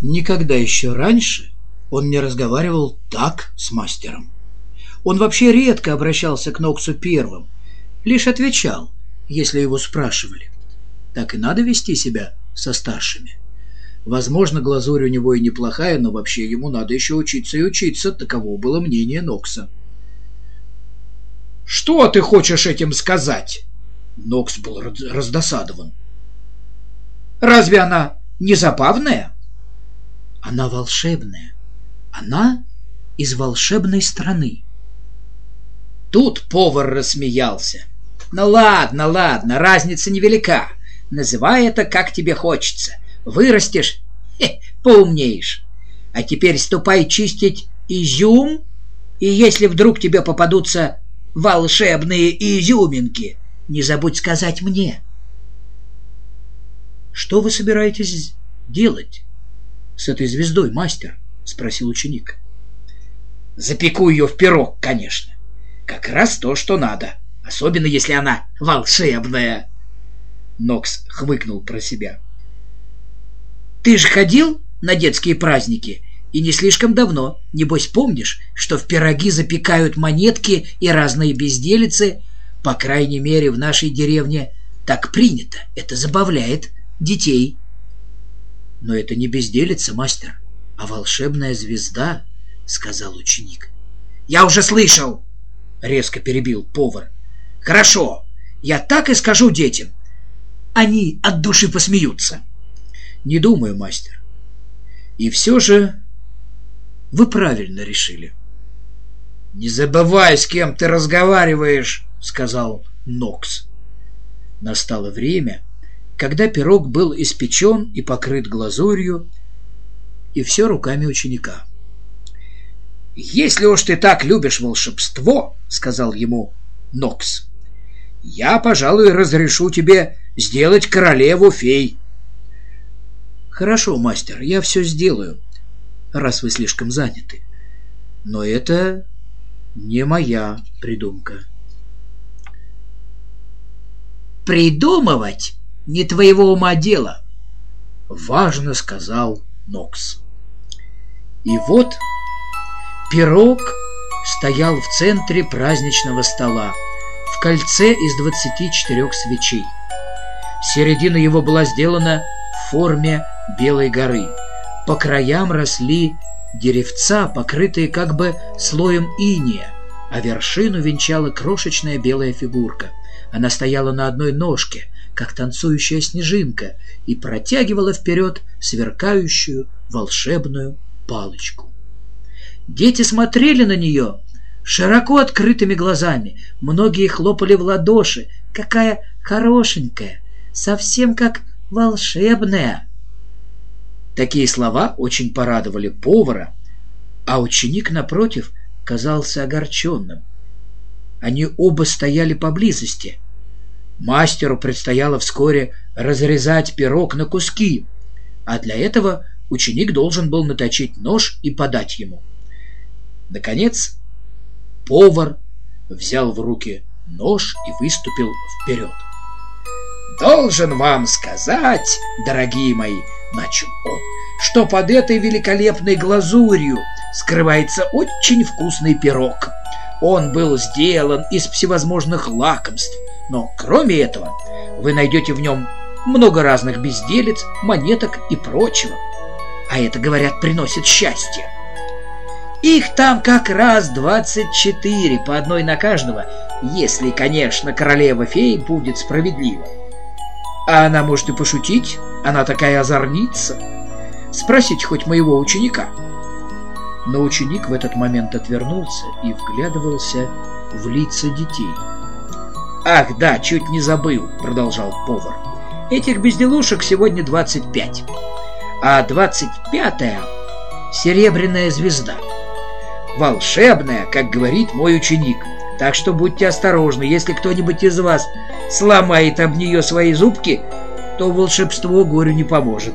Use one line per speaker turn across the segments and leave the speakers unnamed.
Никогда еще раньше он не разговаривал так с мастером. Он вообще редко обращался к Ноксу первым, лишь отвечал, если его спрашивали. Так и надо вести себя со старшими. Возможно, глазурь у него и неплохая, но вообще ему надо еще учиться и учиться, таково было мнение Нокса. «Что ты хочешь этим сказать?» Нокс был раздосадован. «Разве она не забавная?» «Она волшебная. Она из волшебной страны». Тут повар рассмеялся. «Ну ладно, ладно, разница невелика. Называй это, как тебе хочется. Вырастешь хе, поумнеешь. А теперь ступай чистить изюм, и если вдруг тебе попадутся волшебные изюминки, не забудь сказать мне. Что вы собираетесь делать с этой звездой, мастер? спросил ученик. Запеку ее в пирог, конечно. Как раз то, что надо, особенно если она волшебная. Нокс хмыкнул про себя. Ты же ходил на детские праздники и не слишком давно. Небось помнишь, что в пироги запекают монетки и разные безделицы. По крайней мере, в нашей деревне так принято. Это забавляет детей. Но это не безделица, мастер, а волшебная звезда, сказал ученик. Я уже слышал, резко перебил повар. Хорошо, я так и скажу детям. Они от души посмеются. Не думаю, мастер. И все же вы правильно решили. Не забывай, с кем ты разговариваешь, сказал Нокс. Настало время, когда пирог был испечен и покрыт глазурью, и все руками ученика. «Если уж ты так любишь волшебство, — сказал ему Нокс, — я, пожалуй, разрешу тебе сделать королеву фей. Хорошо, мастер, я все сделаю, раз вы слишком заняты. Но это не моя придумка. Придумывать не твоего ума дело, важно сказал Нокс. И вот пирог стоял в центре праздничного стола в кольце из двадцати четырех свечей. Середина его была сделана в форме Белой горы. По краям росли деревца, покрытые как бы слоем иния, а вершину венчала крошечная белая фигурка. Она стояла на одной ножке, как танцующая снежинка, и протягивала вперед сверкающую волшебную палочку. Дети смотрели на нее широко открытыми глазами, многие хлопали в ладоши. Какая хорошенькая, совсем как волшебная. Такие слова очень порадовали повара, а ученик, напротив, казался огорченным. Они оба стояли поблизости. Мастеру предстояло вскоре разрезать пирог на куски, а для этого ученик должен был наточить нож и подать ему. Наконец, повар взял в руки нож и выступил вперед. «Должен вам сказать, дорогие мои, — начал он, — что под этой великолепной глазурью скрывается очень вкусный пирог. Он был сделан из всевозможных лакомств, но кроме этого вы найдете в нем много разных безделец, монеток и прочего. А это, говорят, приносит счастье. Их там как раз двадцать четыре, по одной на каждого, если, конечно, королева-фей будет справедлива. А она может и пошутить, она такая озорница. Спросите хоть моего ученика. Но ученик в этот момент отвернулся и вглядывался в лица детей. «Ах, да, чуть не забыл», — продолжал повар. «Этих безделушек сегодня 25, а 25-я — серебряная звезда. Волшебная, как говорит мой ученик. Так что будьте осторожны, если кто-нибудь из вас сломает об нее свои зубки, то волшебство горю не поможет.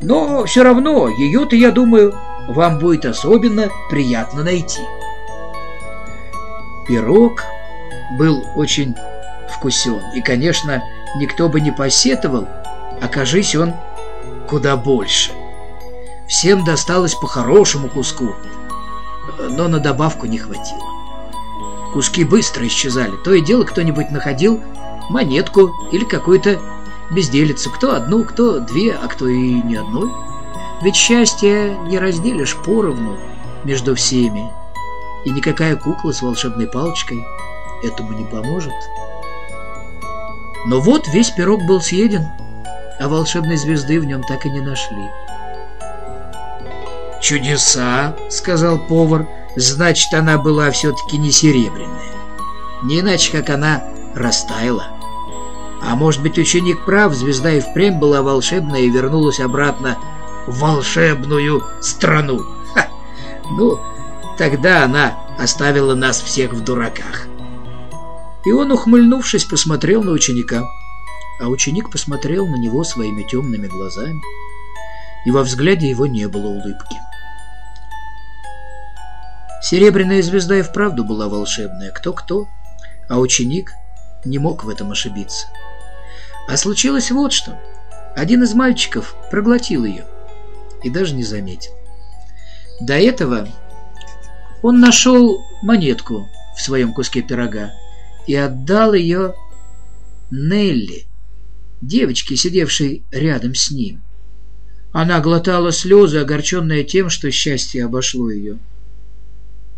Но все равно ее-то, я думаю, вам будет особенно приятно найти. Пирог был очень вкусен, и, конечно, никто бы не посетовал, окажись он куда больше. всем досталось по хорошему куску, но на добавку не хватило. Куски быстро исчезали. То и дело кто-нибудь находил монетку или какую-то безделицу. Кто одну, кто две, а кто и ни одной. Ведь счастье не разделишь поровну между всеми. И никакая кукла с волшебной палочкой этому не поможет. Но вот весь пирог был съеден, а волшебной звезды в нем так и не нашли. «Чудеса!» — сказал повар. «Значит, она была все-таки не серебряная. Не иначе, как она растаяла. А может быть, ученик прав, звезда и впрямь была волшебная и вернулась обратно в волшебную страну. Ха! Ну, тогда она оставила нас всех в дураках». И он, ухмыльнувшись, посмотрел на ученика. А ученик посмотрел на него своими темными глазами, и во взгляде его не было улыбки. Серебряная звезда и вправду была волшебная, кто-кто, а ученик не мог в этом ошибиться. А случилось вот что. Один из мальчиков проглотил ее и даже не заметил. До этого он нашел монетку в своем куске пирога и отдал ее Нелли, девочке, сидевшей рядом с ним. Она глотала слезы, огорченная тем, что счастье обошло ее.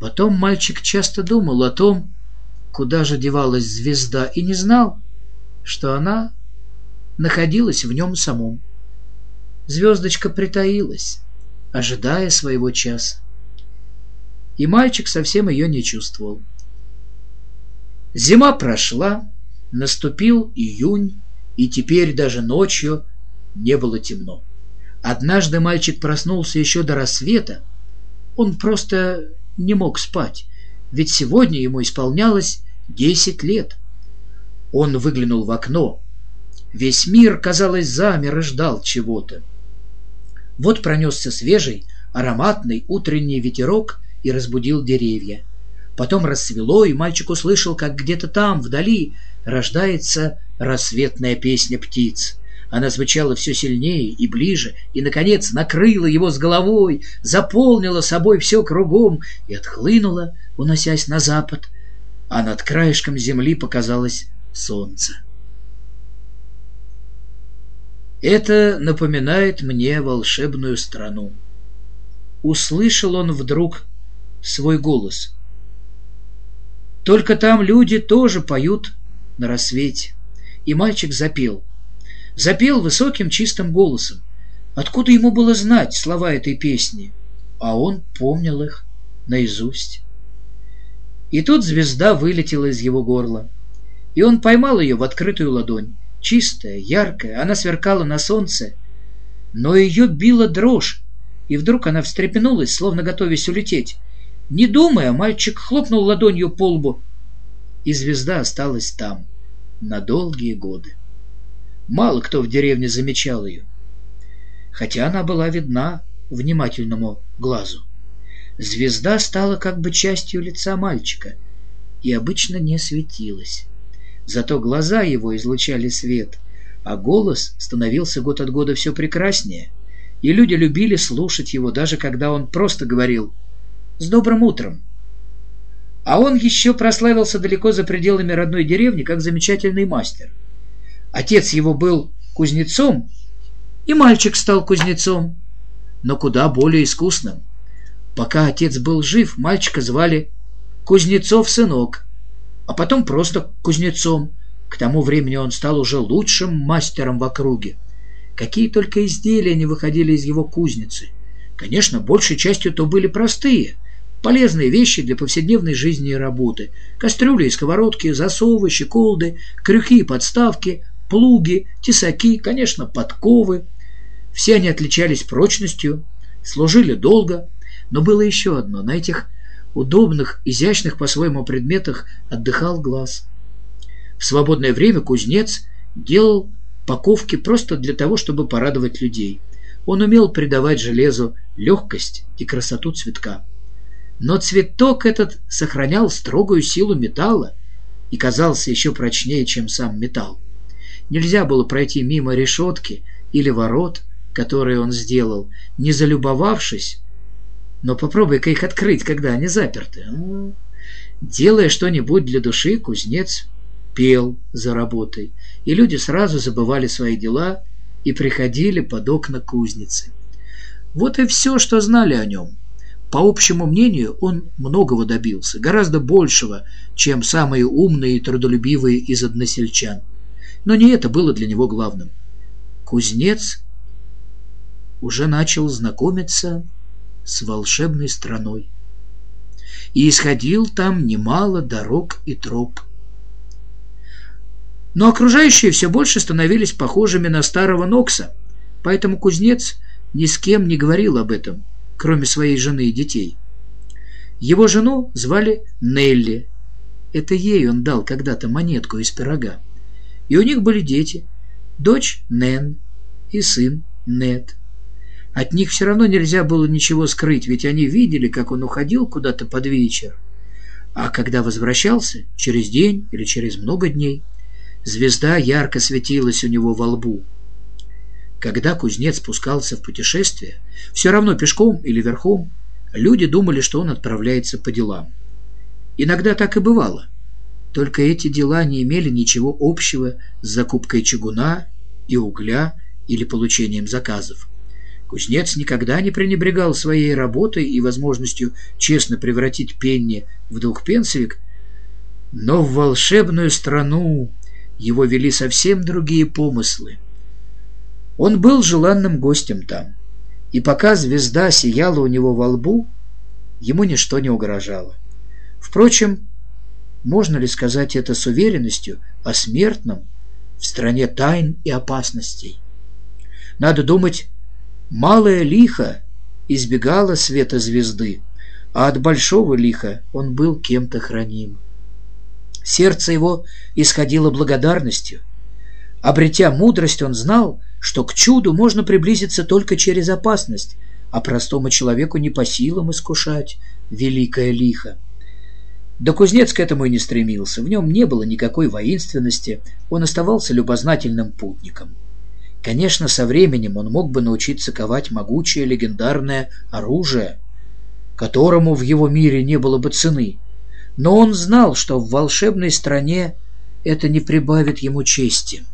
Потом мальчик часто думал о том, куда же девалась звезда, и не знал, что она находилась в нем самом. Звездочка притаилась, ожидая своего часа. И мальчик совсем ее не чувствовал. Зима прошла, наступил июнь, и теперь даже ночью не было темно. Однажды мальчик проснулся еще до рассвета. Он просто не мог спать, ведь сегодня ему исполнялось десять лет. Он выглянул в окно. Весь мир, казалось, замер и ждал чего-то. Вот пронесся свежий, ароматный утренний ветерок и разбудил деревья. Потом рассвело, и мальчик услышал, как где-то там, вдали, рождается рассветная песня птиц. Она звучала все сильнее и ближе, и, наконец, накрыла его с головой, заполнила собой все кругом и отхлынула, уносясь на запад, а над краешком земли показалось солнце. Это напоминает мне волшебную страну. Услышал он вдруг свой голос. Только там люди тоже поют на рассвете. И мальчик запел — запел высоким чистым голосом. Откуда ему было знать слова этой песни? А он помнил их наизусть. И тут звезда вылетела из его горла. И он поймал ее в открытую ладонь. Чистая, яркая, она сверкала на солнце. Но ее била дрожь, и вдруг она встрепенулась, словно готовясь улететь. Не думая, мальчик хлопнул ладонью по лбу, и звезда осталась там на долгие годы. Мало кто в деревне замечал ее, хотя она была видна внимательному глазу. Звезда стала как бы частью лица мальчика и обычно не светилась. Зато глаза его излучали свет, а голос становился год от года все прекраснее, и люди любили слушать его, даже когда он просто говорил «С добрым утром!». А он еще прославился далеко за пределами родной деревни как замечательный мастер – Отец его был кузнецом, и мальчик стал кузнецом, но куда более искусным. Пока отец был жив, мальчика звали Кузнецов-сынок, а потом просто Кузнецом. К тому времени он стал уже лучшим мастером в округе. Какие только изделия не выходили из его кузницы. Конечно, большей частью то были простые, полезные вещи для повседневной жизни и работы. Кастрюли и сковородки, засовы, щеколды, крюки и подставки, плуги, тесаки, конечно, подковы. Все они отличались прочностью, служили долго, но было еще одно. На этих удобных, изящных по-своему предметах отдыхал глаз. В свободное время кузнец делал паковки просто для того, чтобы порадовать людей. Он умел придавать железу легкость и красоту цветка. Но цветок этот сохранял строгую силу металла и казался еще прочнее, чем сам металл. Нельзя было пройти мимо решетки или ворот, которые он сделал, не залюбовавшись, но попробуй-ка их открыть, когда они заперты. Делая что-нибудь для души, кузнец пел за работой, и люди сразу забывали свои дела и приходили под окна кузницы. Вот и все, что знали о нем. По общему мнению, он многого добился, гораздо большего, чем самые умные и трудолюбивые из односельчан. Но не это было для него главным. Кузнец уже начал знакомиться с волшебной страной. И исходил там немало дорог и троп. Но окружающие все больше становились похожими на старого Нокса, поэтому кузнец ни с кем не говорил об этом, кроме своей жены и детей. Его жену звали Нелли. Это ей он дал когда-то монетку из пирога. И у них были дети. Дочь Нэн и сын Нет. От них все равно нельзя было ничего скрыть, ведь они видели, как он уходил куда-то под вечер. А когда возвращался, через день или через много дней, звезда ярко светилась у него во лбу. Когда кузнец спускался в путешествие, все равно пешком или верхом, люди думали, что он отправляется по делам. Иногда так и бывало. Только эти дела не имели ничего общего с закупкой чугуна и угля или получением заказов. Кузнец никогда не пренебрегал своей работой и возможностью честно превратить пенни в двухпенсовик, но в волшебную страну его вели совсем другие помыслы. Он был желанным гостем там, и пока звезда сияла у него во лбу, ему ничто не угрожало. Впрочем, можно ли сказать это с уверенностью о смертном в стране тайн и опасностей? Надо думать, малое лихо избегало света звезды, а от большого лиха он был кем-то храним. Сердце его исходило благодарностью. Обретя мудрость, он знал, что к чуду можно приблизиться только через опасность, а простому человеку не по силам искушать великое лихо. Да кузнец к этому и не стремился, в нем не было никакой воинственности, он оставался любознательным путником. Конечно, со временем он мог бы научиться ковать могучее легендарное оружие, которому в его мире не было бы цены, но он знал, что в волшебной стране это не прибавит ему чести.